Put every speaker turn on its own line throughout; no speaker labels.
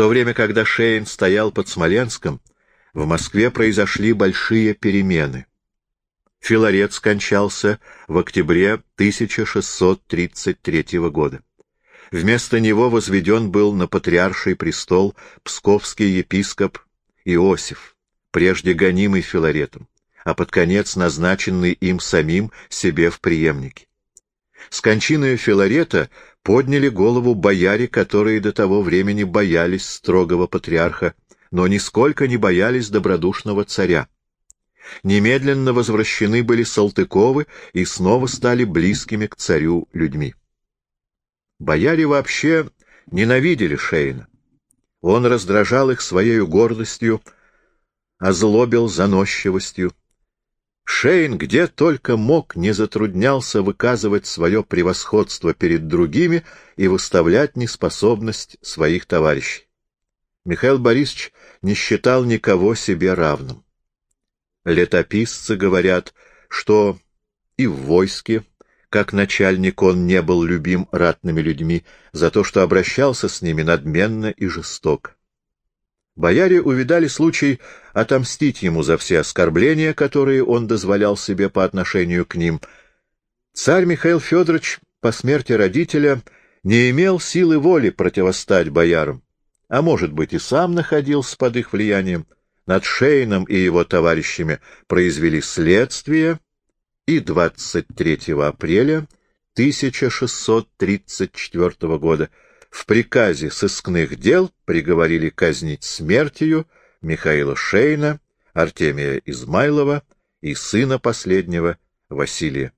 то время, когда Шейн стоял под Смоленском, в Москве произошли большие перемены. Филарет скончался в октябре 1633 года. Вместо него возведен был на патриарший престол псковский епископ Иосиф, прежде гонимый Филаретом, а под конец назначенный им самим себе в преемнике. С кончиной Филарета подняли голову бояре, которые до того времени боялись строгого патриарха, но нисколько не боялись добродушного царя. Немедленно возвращены были Салтыковы и снова стали близкими к царю людьми. Бояре вообще ненавидели Шейна. Он раздражал их своей гордостью, озлобил заносчивостью. Шейн где только мог не затруднялся выказывать свое превосходство перед другими и выставлять неспособность своих товарищей. Михаил Борисович не считал никого себе равным. Летописцы говорят, что и в войске, как начальник, он не был любим ратными людьми за то, что обращался с ними надменно и жестоко. Бояре увидали случай отомстить ему за все оскорбления, которые он дозволял себе по отношению к ним. Царь Михаил Федорович по смерти родителя не имел силы воли противостать боярам, а, может быть, и сам находился под их влиянием. Над Шейном и его товарищами произвели следствие, и 23 апреля 1634 года в приказе сыскных дел приговорили казнить смертью Михаила Шейна, Артемия Измайлова и сына последнего Василия.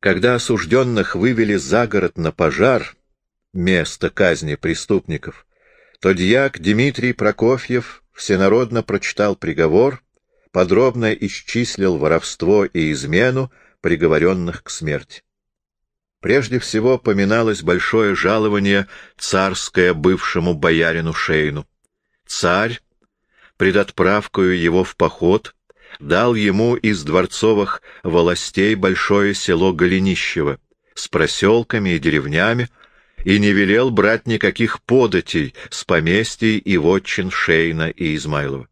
Когда осужденных вывели за город на пожар, место казни преступников, то дьяк Дмитрий Прокофьев всенародно прочитал приговор, подробно исчислил воровство и измену приговоренных к смерти. Прежде всего поминалось большое жалование царское бывшему боярину Шейну. Царь, пред отправкою его в поход, дал ему из дворцовых властей большое село Голенищево с проселками и деревнями, и не велел брать никаких податей с поместий и вотчин Шейна и Измайлова.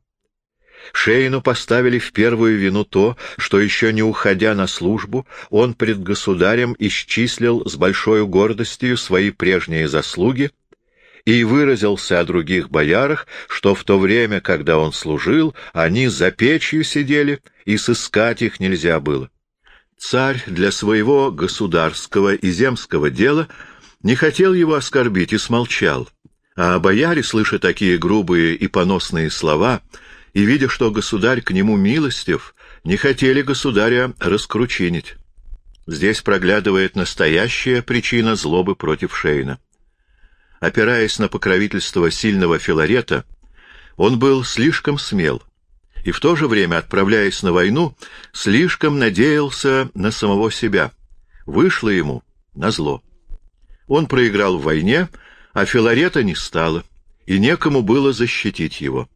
Шейну поставили в первую вину то, что еще не уходя на службу, он пред государем исчислил с большой гордостью свои прежние заслуги и выразился о других боярах, что в то время, когда он служил, они за печью сидели, и сыскать их нельзя было. Царь для своего государского и земского дела не хотел его оскорбить и смолчал, а бояре, слыша такие грубые и поносные слова, и, видя, что государь к нему милостив, не хотели государя раскручинить. Здесь проглядывает настоящая причина злобы против Шейна. Опираясь на покровительство сильного Филарета, он был слишком смел, и в то же время, отправляясь на войну, слишком надеялся на самого себя. Вышло ему на зло. Он проиграл в войне, а Филарета не стало, и некому было защитить его.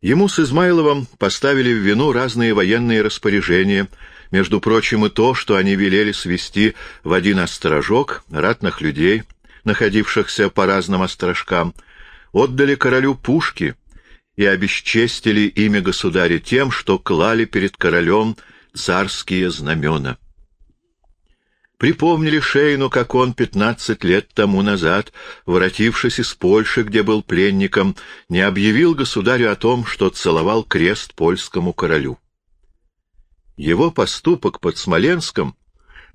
Ему с Измайловым поставили в вину разные военные распоряжения, между прочим и то, что они велели свести в один острожок ратных людей, находившихся по разным острожкам, отдали королю пушки и обесчестили имя государя тем, что клали перед королем царские знамена. Припомнили Шейну, как он пятнадцать лет тому назад, воротившись из Польши, где был пленником, не объявил государю о том, что целовал крест польскому королю. Его поступок под Смоленском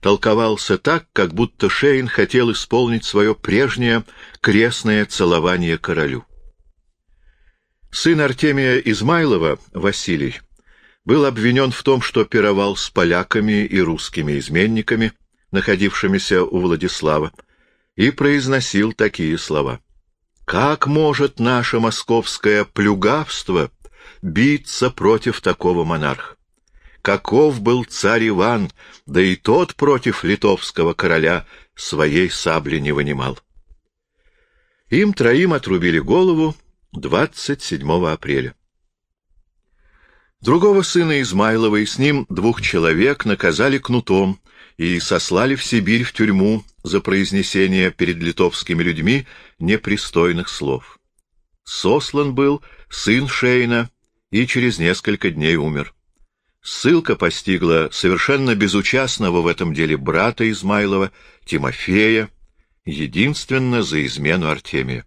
толковался так, как будто Шейн хотел исполнить свое прежнее крестное целование королю. Сын Артемия Измайлова, Василий, был обвинен в том, что пировал с поляками и русскими изменниками, находившимися у Владислава, и произносил такие слова. «Как может наше московское плюгавство биться против такого монарха? Каков был царь Иван, да и тот против литовского короля своей сабли не вынимал». Им троим отрубили голову 27 апреля. Другого сына Измайлова и с ним двух человек наказали кнутом, и сослали в Сибирь в тюрьму за произнесение перед литовскими людьми непристойных слов. Сослан был сын Шейна и через несколько дней умер. Ссылка постигла совершенно безучастного в этом деле брата Измайлова, Тимофея, единственно за измену Артемия.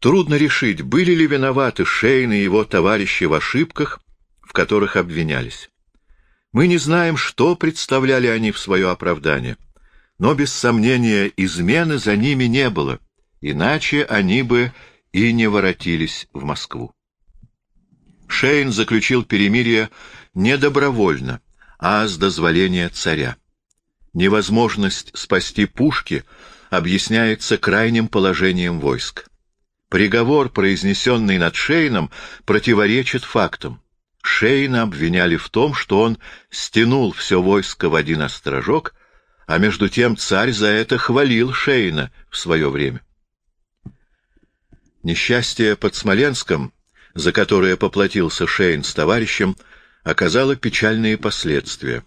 Трудно решить, были ли виноваты Шейн и его товарищи в ошибках, в которых обвинялись. Мы не знаем, что представляли они в свое оправдание, но без сомнения измены за ними не было, иначе они бы и не воротились в Москву. Шейн заключил перемирие не добровольно, а с дозволения царя. Невозможность спасти пушки объясняется крайним положением войск. Приговор, произнесенный над Шейном, противоречит фактам. Шейна обвиняли в том, что он стянул все войско в один острожок, а между тем царь за это хвалил Шейна в свое время. Несчастье под Смоленском, за которое поплатился Шейн с товарищем, оказало печальные последствия.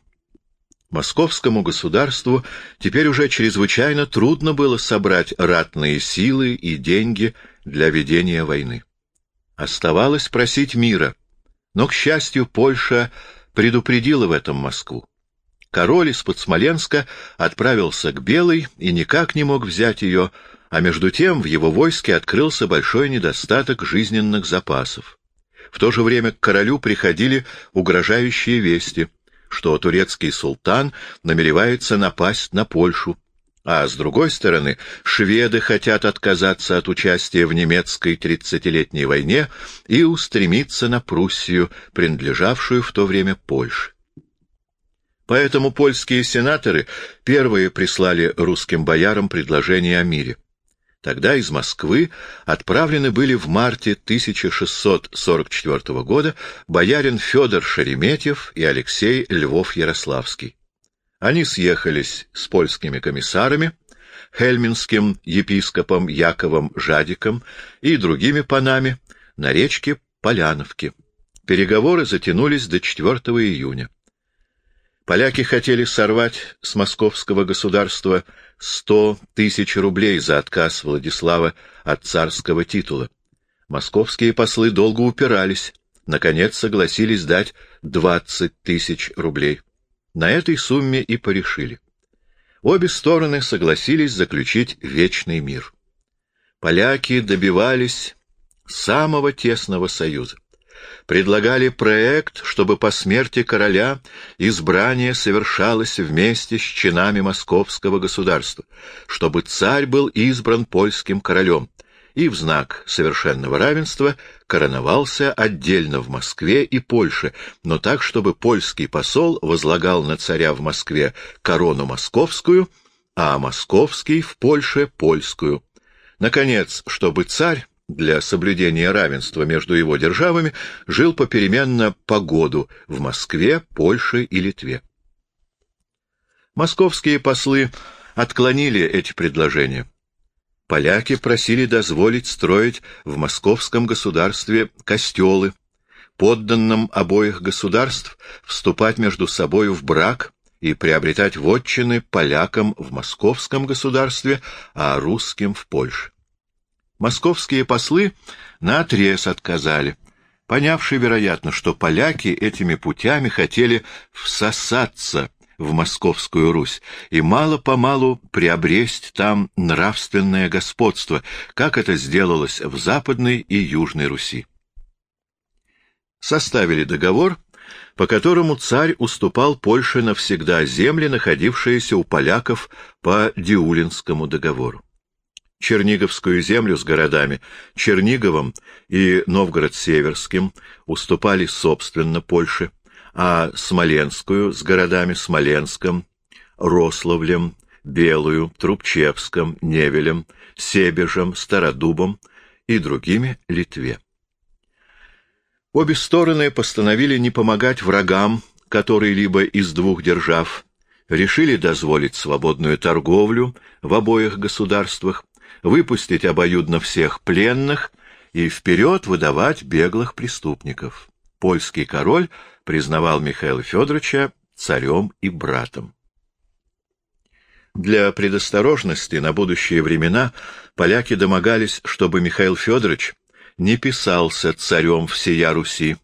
Московскому государству теперь уже чрезвычайно трудно было собрать ратные силы и деньги для ведения войны. Оставалось просить мира, но, к счастью, Польша предупредила в этом Москву. Король из-под Смоленска отправился к Белой и никак не мог взять ее, а между тем в его войске открылся большой недостаток жизненных запасов. В то же время к королю приходили угрожающие вести — что турецкий султан намеревается напасть на Польшу, а с другой стороны, шведы хотят отказаться от участия в немецкой тридцатилетней войне и устремиться на Пруссию, принадлежавшую в то время Польше. Поэтому польские сенаторы первые прислали русским боярам предложение о мире. Тогда из Москвы отправлены были в марте 1644 года боярин Федор Шереметьев и Алексей Львов-Ярославский. Они съехались с польскими комиссарами, хельминским епископом Яковом Жадиком и другими панами на речке Поляновке. Переговоры затянулись до 4 июня. Поляки хотели сорвать с московского государства сто тысяч рублей за отказ Владислава от царского титула. Московские послы долго упирались, наконец согласились дать двадцать тысяч рублей. На этой сумме и порешили. Обе стороны согласились заключить вечный мир. Поляки добивались самого тесного союза предлагали проект, чтобы по смерти короля избрание совершалось вместе с чинами московского государства, чтобы царь был избран польским королем, и в знак совершенного равенства короновался отдельно в Москве и Польше, но так, чтобы польский посол возлагал на царя в Москве корону московскую, а московский в Польше — польскую. Наконец, чтобы царь для соблюдения равенства между его державами жил попеременно по году в Москве, Польше и Литве. Московские послы отклонили эти предложения. Поляки просили дозволить строить в московском государстве костелы, подданным обоих государств вступать между собою в брак и приобретать вотчины полякам в московском государстве, а русским в Польше. Московские послы наотрез отказали, понявшие, вероятно, что поляки этими путями хотели всосаться в Московскую Русь и мало-помалу приобресть там нравственное господство, как это сделалось в Западной и Южной Руси. Составили договор, по которому царь уступал Польше навсегда земли, находившиеся у поляков по Диулинскому договору. Черниговскую землю с городами Черниговым и Новгород-Северским уступали собственно Польше, а Смоленскую с городами Смоленском, Рославлем, Белую, Трубчевском, Невелем, Себежем, Стародубом и другими Литве. Обе стороны постановили не помогать врагам которые-либо из двух держав, решили дозволить свободную торговлю в обоих государствах, выпустить обоюдно всех пленных и вперед выдавать беглых преступников. Польский король признавал Михаила Федоровича царем и братом. Для предосторожности на будущие времена поляки домогались, чтобы Михаил Федорович не писался царем всея Руси,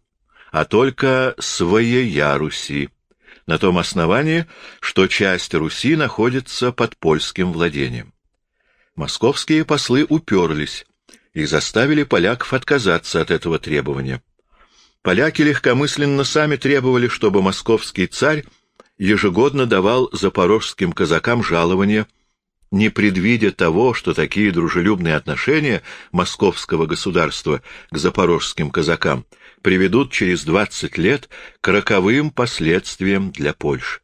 а только своея Руси, на том основании, что часть Руси находится под польским владением. Московские послы уперлись и заставили поляков отказаться от этого требования. Поляки легкомысленно сами требовали, чтобы московский царь ежегодно давал запорожским казакам жалование, не предвидя того, что такие дружелюбные отношения московского государства к запорожским казакам приведут через 20 лет к роковым последствиям для Польши.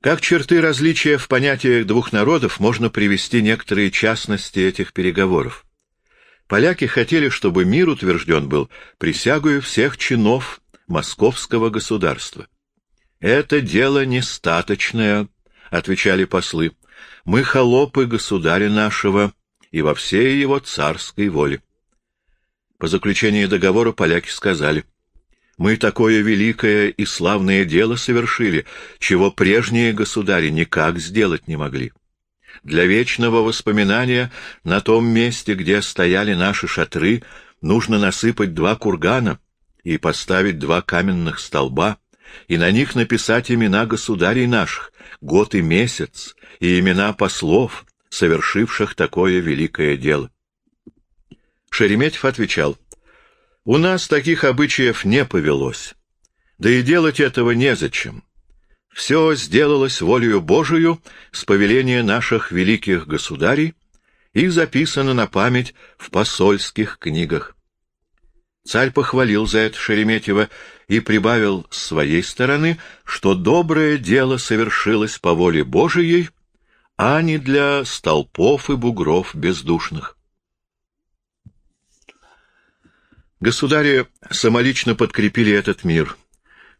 Как черты различия в понятиях двух народов можно привести некоторые частности этих переговоров. Поляки хотели, чтобы мир утвержден был присягою всех чинов московского государства. «Это дело нестаточное», — отвечали послы. «Мы холопы государя нашего и во всей его царской воле». По заключении договора поляки сказали, «Мы такое великое и славное дело совершили, чего прежние государи никак сделать не могли. Для вечного воспоминания на том месте, где стояли наши шатры, нужно насыпать два кургана и поставить два каменных столба, и на них написать имена государей наших, год и месяц, и имена послов, совершивших такое великое дело. Шереметьев отвечал, «У нас таких обычаев не повелось, да и делать этого незачем. Все сделалось волею Божию с повеления наших великих государей и записано на память в посольских книгах. Царь похвалил за это Шереметьева и прибавил с своей стороны, что доброе дело совершилось по воле Божией, а не для столпов и бугров бездушных. Государи самолично подкрепили этот мир.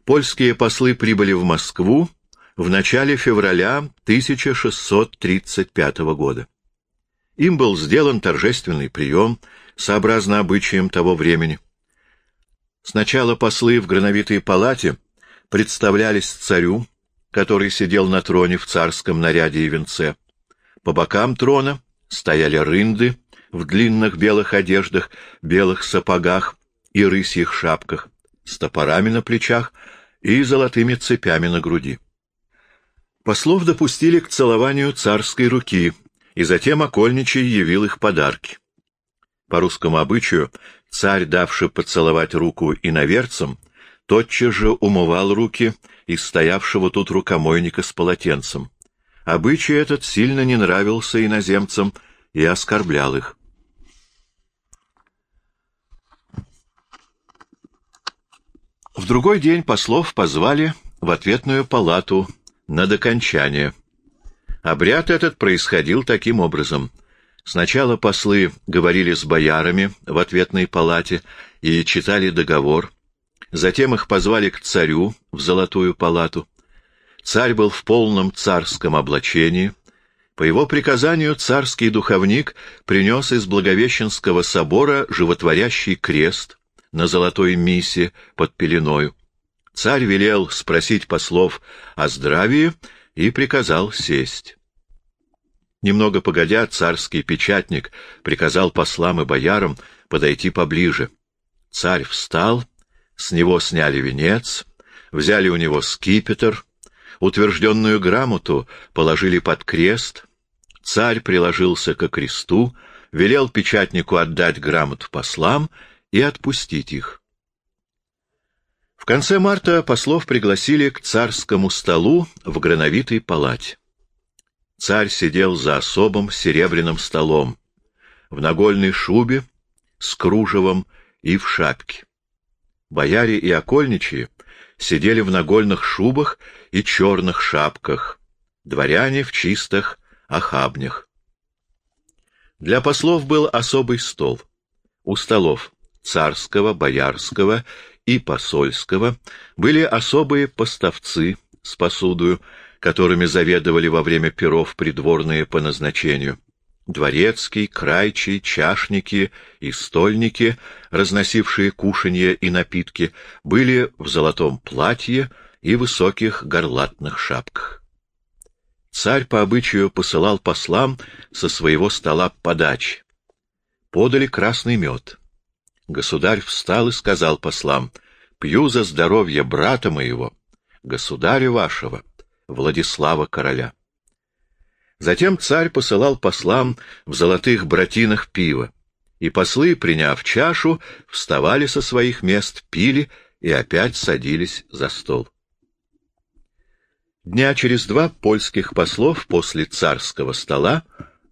Польские послы прибыли в Москву в начале февраля 1635 года. Им был сделан торжественный прием, сообразно обычаям того времени. Сначала послы в грановитой палате представлялись царю, который сидел на троне в царском наряде и венце. По бокам трона стояли рынды в длинных белых одеждах, белых сапогах и рысьих шапках, с топорами на плечах и золотыми цепями на груди. Послов допустили к целованию царской руки, и затем окольничий явил их подарки. По русскому обычаю Царь, давший поцеловать руку иноверцам, тотчас же умывал руки из стоявшего тут рукомойника с полотенцем. Обычай этот сильно не нравился иноземцам и оскорблял их. В другой день послов позвали в ответную палату на докончание. Обряд этот происходил таким образом. Сначала послы говорили с боярами в ответной палате и читали договор. Затем их позвали к царю в золотую палату. Царь был в полном царском облачении. По его приказанию царский духовник принес из Благовещенского собора животворящий крест на золотой мисе под пеленою. Царь велел спросить послов о здравии и приказал сесть. Немного погодя, царский печатник приказал послам и боярам подойти поближе. Царь встал, с него сняли венец, взяли у него скипетр, утвержденную грамоту положили под крест, царь приложился ко кресту, велел печатнику отдать грамоту послам и отпустить их. В конце марта послов пригласили к царскому столу в грановитой палате. Царь сидел за особым серебряным столом, в нагольной шубе, с кружевом и в шапке. Бояре и окольничьи сидели в нагольных шубах и черных шапках, дворяне в чистых охабнях. Для послов был особый стол. У столов царского, боярского и посольского были особые поставцы с посудою, которыми заведовали во время перов придворные по назначению. Дворецкий, крайчий, чашники и стольники, разносившие кушанье и напитки, были в золотом платье и высоких горлатных шапках. Царь по обычаю посылал послам со своего стола подачи. Подали красный мед. Государь встал и сказал послам, «Пью за здоровье брата моего, государя вашего, Владислава короля». Затем царь посылал послам в золотых братинах пива, и послы, приняв чашу, вставали со своих мест, пили и опять садились за стол. Дня через два польских послов после царского стола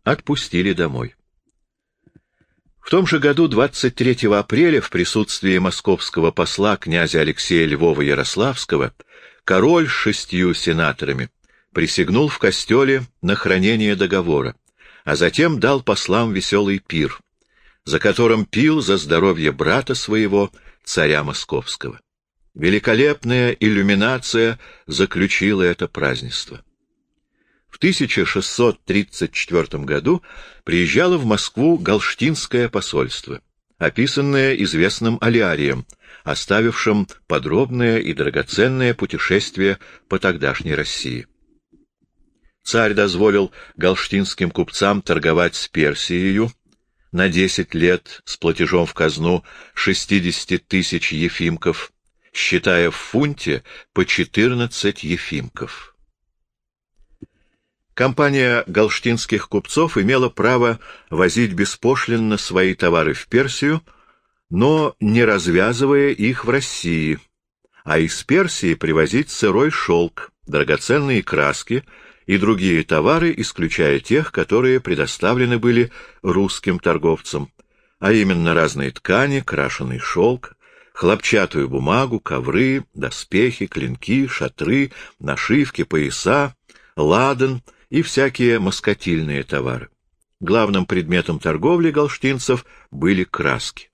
отпустили домой. В том же году, 23 апреля, в присутствии московского посла князя Алексея Львова Ярославского, король с шестью сенаторами присягнул в костеле на хранение договора, а затем дал послам веселый пир, за которым пил за здоровье брата своего, царя московского. Великолепная иллюминация заключила это празднество. В 1634 году приезжало в Москву Галштинское посольство, описанное известным Алиарием, оставившим подробное и драгоценное путешествие по тогдашней России. Царь дозволил галштинским купцам торговать с Персией на десять лет с платежом в казну 60 тысяч ефимков, считая в фунте по 14 ефимков. Компания галштинских купцов имела право возить беспошлинно свои товары в Персию, но не развязывая их в России, а из Персии привозить сырой шелк, драгоценные краски и другие товары, исключая тех, которые предоставлены были русским торговцам, а именно разные ткани, крашеный шелк, хлопчатую бумагу, ковры, доспехи, клинки, шатры, нашивки, пояса, ладан и всякие москотильные товары. Главным предметом торговли галштинцев были краски.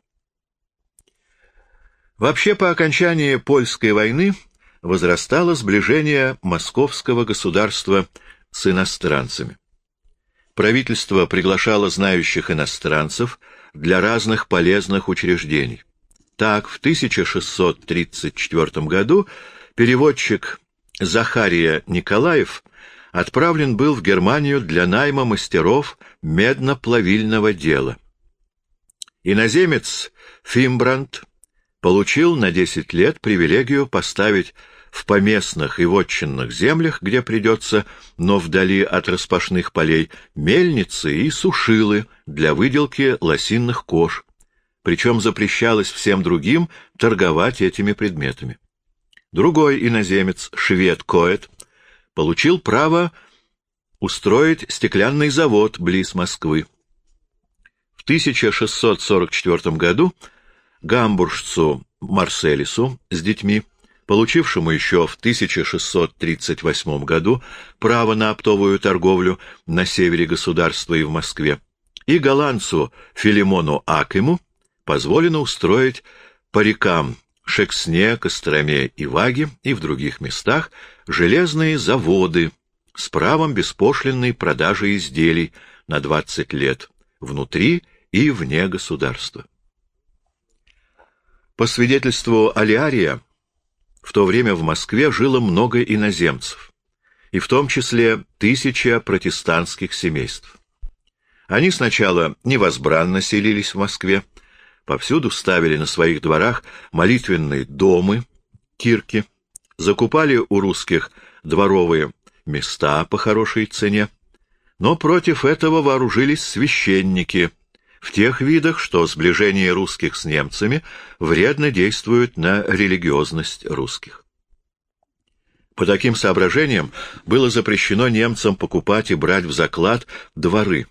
Вообще, по окончании Польской войны возрастало сближение московского государства с иностранцами. Правительство приглашало знающих иностранцев для разных полезных учреждений. Так, в 1634 году переводчик Захария Николаев отправлен был в Германию для найма мастеров медно-плавильного дела. Иноземец Фимбранд получил на 10 лет привилегию поставить в поместных и вотчинных землях, где придется, но вдали от распашных полей, мельницы и сушилы для выделки лосинных кож, причем запрещалось всем другим торговать этими предметами. Другой иноземец, швед Коэт, получил право устроить стеклянный завод близ Москвы. В 1644 году гамбуржцу Марселису с детьми получившему еще в 1638 году право на оптовую торговлю на севере государства и в Москве, и голландцу Филимону Акему позволено устроить по рекам Шексне, Костроме и Ваге и в других местах железные заводы с правом беспошлинной продажи изделий на 20 лет внутри и вне государства. По свидетельству Алиария, в то время в Москве жило много иноземцев, и в том числе тысяча протестантских семейств. Они сначала невозбранно селились в Москве, повсюду ставили на своих дворах молитвенные домы, кирки, закупали у русских дворовые места по хорошей цене, но против этого вооружились священники — в тех видах, что сближение русских с немцами вредно действует на религиозность русских. По таким соображениям было запрещено немцам покупать и брать в заклад дворы,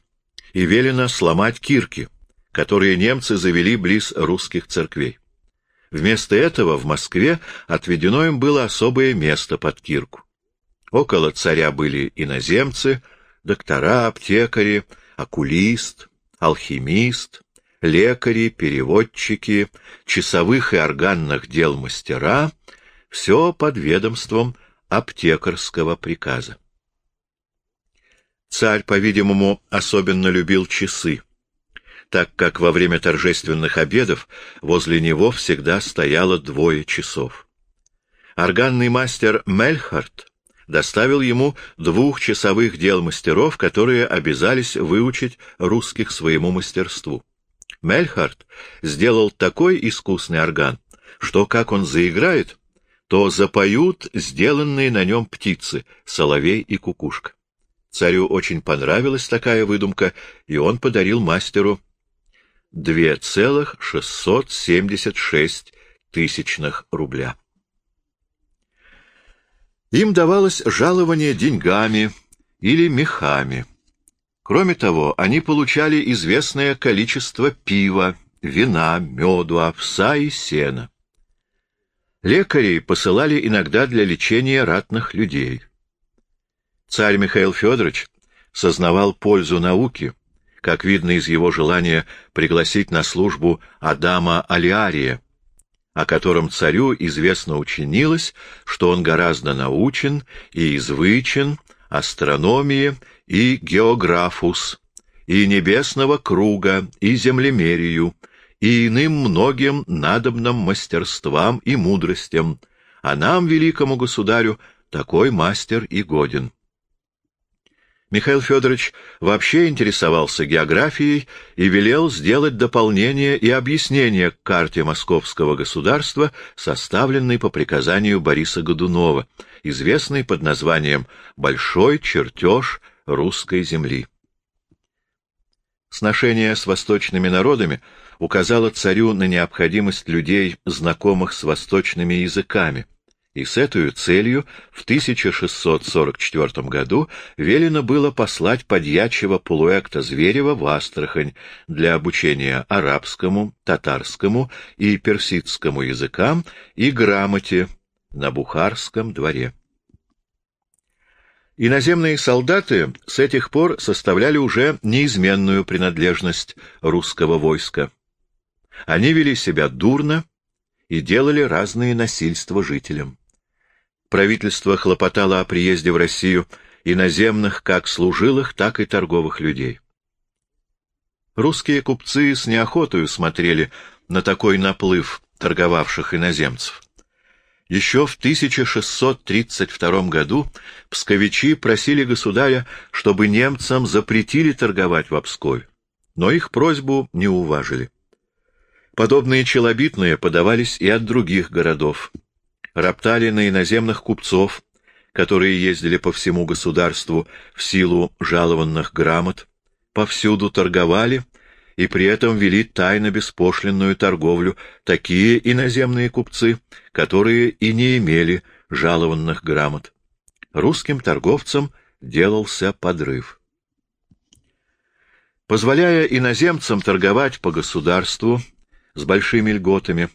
и велено сломать кирки, которые немцы завели близ русских церквей. Вместо этого в Москве отведено им было особое место под кирку. Около царя были иноземцы, доктора, аптекари, окулист, алхимист, лекари, переводчики, часовых и органных дел мастера — все под ведомством аптекарского приказа. Царь, по-видимому, особенно любил часы, так как во время торжественных обедов возле него всегда стояло двое часов. Органный мастер Мельхарт доставил ему двухчасовых дел мастеров, которые обязались выучить русских своему мастерству. Мельхарт сделал такой искусный орган, что, как он заиграет, то запоют сделанные на нем птицы, соловей и кукушка. Царю очень понравилась такая выдумка, и он подарил мастеру 2,676 тысячных рубля. Им давалось жалование деньгами или мехами. Кроме того, они получали известное количество пива, вина, меду, овса и сена. Лекарей посылали иногда для лечения ратных людей. Царь Михаил Федорович сознавал пользу науки, как видно из его желания пригласить на службу Адама Алиария, о котором царю известно учинилось, что он гораздо научен и извычен астрономии и географус, и небесного круга, и землемерию, и иным многим надобным мастерствам и мудростям, а нам, великому государю, такой мастер и годен. Михаил Федорович вообще интересовался географией и велел сделать дополнение и объяснение к карте московского государства, составленной по приказанию Бориса Годунова, известной под названием «Большой чертеж русской земли». Сношение с восточными народами указало царю на необходимость людей, знакомых с восточными языками, и с этой целью в 1644 году велено было послать подьячего полуэкта Зверева в Астрахань для обучения арабскому, татарскому и персидскому языкам и грамоте на Бухарском дворе. Иноземные солдаты с этих пор составляли уже неизменную принадлежность русского войска. Они вели себя дурно и делали разные насильства жителям правительство хлопотало о приезде в Россию иноземных как служилых, так и торговых людей. Русские купцы с неохотою смотрели на такой наплыв торговавших иноземцев. Еще в 1632 году псковичи просили государя, чтобы немцам запретили торговать в Пскове, но их просьбу не уважили. Подобные челобитные подавались и от других городов роптали на иноземных купцов, которые ездили по всему государству в силу жалованных грамот, повсюду торговали и при этом вели тайно беспошлинную торговлю такие иноземные купцы, которые и не имели жалованных грамот. Русским торговцам делался подрыв. Позволяя иноземцам торговать по государству с большими льготами,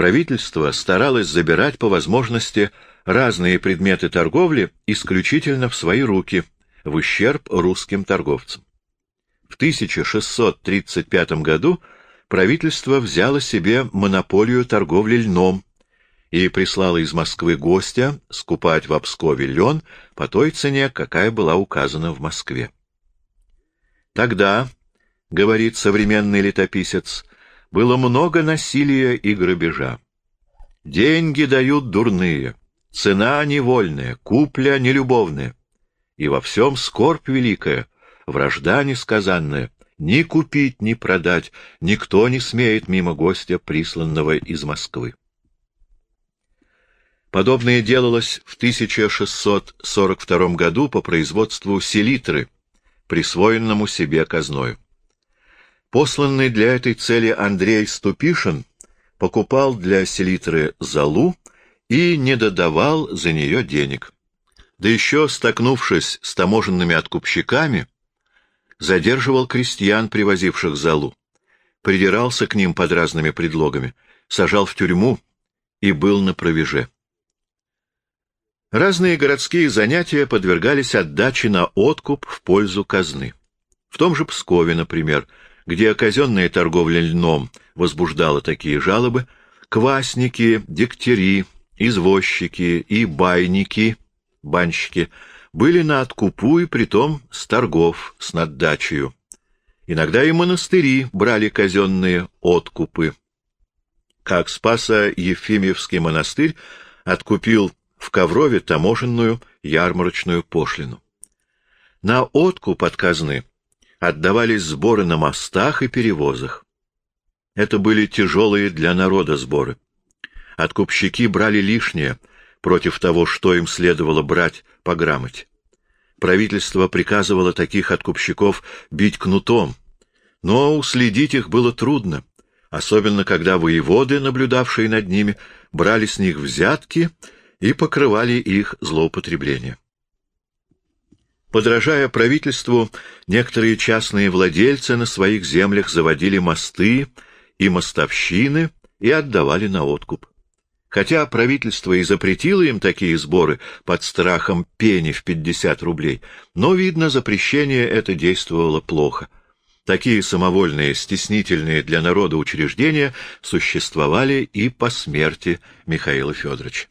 правительство старалось забирать по возможности разные предметы торговли исключительно в свои руки, в ущерб русским торговцам. В 1635 году правительство взяло себе монополию торговли льном и прислало из Москвы гостя скупать в Пскове лен по той цене, какая была указана в Москве. Тогда, говорит современный летописец, было много насилия и грабежа. Деньги дают дурные, цена невольная, купля нелюбовная. И во всем скорбь великая, вражда несказанная, ни купить, ни продать никто не смеет мимо гостя, присланного из Москвы. Подобное делалось в 1642 году по производству селитры, присвоенному себе казною. Посланный для этой цели Андрей Ступишин покупал для селитры залу и не додавал за нее денег. Да еще, столкнувшись с таможенными откупщиками, задерживал крестьян, привозивших залу, придирался к ним под разными предлогами, сажал в тюрьму и был на провеже. Разные городские занятия подвергались отдаче на откуп в пользу казны. В том же Пскове, например, где казенная торговля льном возбуждала такие жалобы, квасники, дегтяри, извозчики и байники, банщики, были на откупу и притом с торгов, с наддачею. Иногда и монастыри брали казенные откупы. Как Спаса Ефимьевский монастырь откупил в Коврове таможенную ярмарочную пошлину. На откуп от казны отдавались сборы на мостах и перевозах. Это были тяжелые для народа сборы. Откупщики брали лишнее против того, что им следовало брать по грамоте. Правительство приказывало таких откупщиков бить кнутом, но уследить их было трудно, особенно когда воеводы, наблюдавшие над ними, брали с них взятки и покрывали их злоупотребление. Подражая правительству, некоторые частные владельцы на своих землях заводили мосты и мостовщины и отдавали на откуп. Хотя правительство и запретило им такие сборы под страхом пени в 50 рублей, но, видно, запрещение это действовало плохо. Такие самовольные, стеснительные для народа учреждения существовали и по смерти Михаила Федоровича.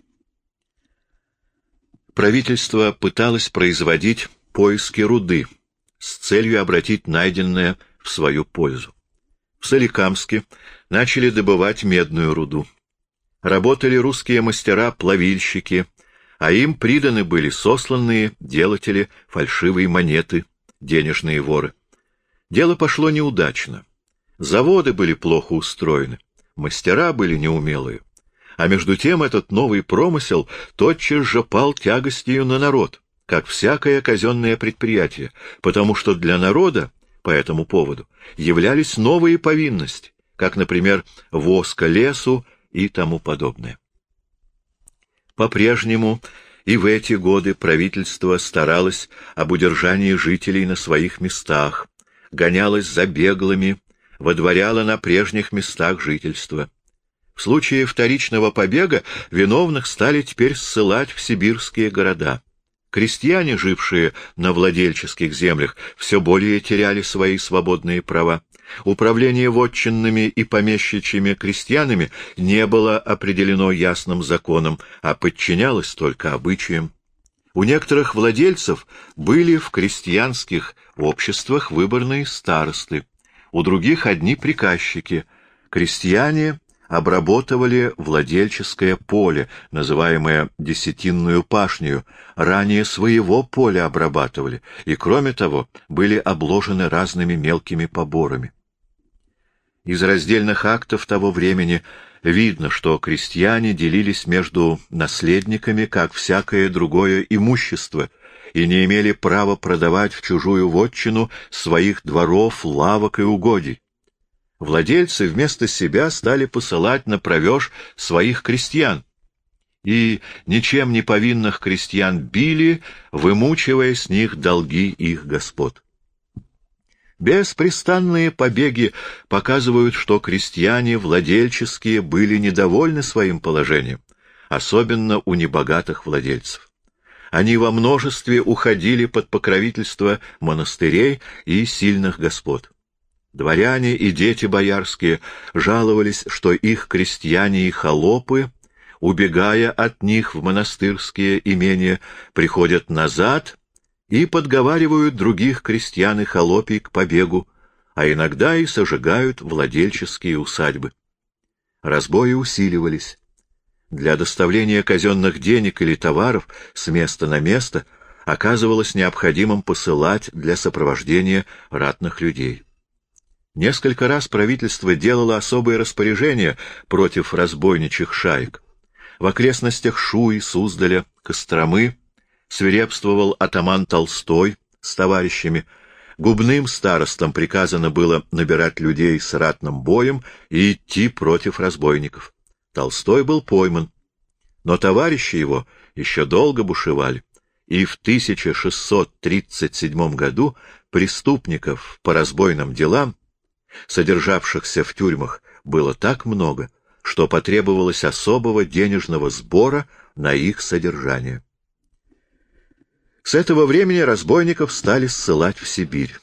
Правительство пыталось производить поиски руды с целью обратить найденное в свою пользу. В Соликамске начали добывать медную руду. Работали русские мастера-плавильщики, а им приданы были сосланные делатели фальшивой монеты, денежные воры. Дело пошло неудачно. Заводы были плохо устроены, мастера были неумелые. А между тем этот новый промысел тотчас же пал тягостью на народ, как всякое казенное предприятие, потому что для народа по этому поводу являлись новые повинности, как, например, воска лесу и тому подобное. По-прежнему и в эти годы правительство старалось об удержании жителей на своих местах, гонялось за беглыми, водворяло на прежних местах жительства. В случае вторичного побега виновных стали теперь ссылать в сибирские города. Крестьяне, жившие на владельческих землях, все более теряли свои свободные права. Управление вотчинными и помещичьими крестьянами не было определено ясным законом, а подчинялось только обычаям. У некоторых владельцев были в крестьянских обществах выборные старосты, у других одни приказчики. Крестьяне обработывали владельческое поле, называемое десятинную пашню, ранее своего поля обрабатывали, и, кроме того, были обложены разными мелкими поборами. Из раздельных актов того времени видно, что крестьяне делились между наследниками, как всякое другое имущество, и не имели права продавать в чужую вотчину своих дворов, лавок и угодий владельцы вместо себя стали посылать на провеж своих крестьян, и ничем не повинных крестьян били, вымучивая с них долги их господ. Беспрестанные побеги показывают, что крестьяне владельческие были недовольны своим положением, особенно у небогатых владельцев. Они во множестве уходили под покровительство монастырей и сильных господ. Дворяне и дети боярские жаловались, что их крестьяне и холопы, убегая от них в монастырские имения, приходят назад и подговаривают других крестьян и холопий к побегу, а иногда и сожигают владельческие усадьбы. Разбои усиливались. Для доставления казенных денег или товаров с места на место оказывалось необходимым посылать для сопровождения ратных людей. Несколько раз правительство делало особые распоряжения против разбойничьих шаек. В окрестностях Шуи, Суздаля, Костромы свирепствовал атаман Толстой с товарищами. Губным старостам приказано было набирать людей с ратным боем и идти против разбойников. Толстой был пойман, но товарищи его еще долго бушевали, и в 1637 году преступников по разбойным делам Содержавшихся в тюрьмах было так много, что потребовалось особого денежного сбора на их содержание. С этого времени разбойников стали ссылать в Сибирь.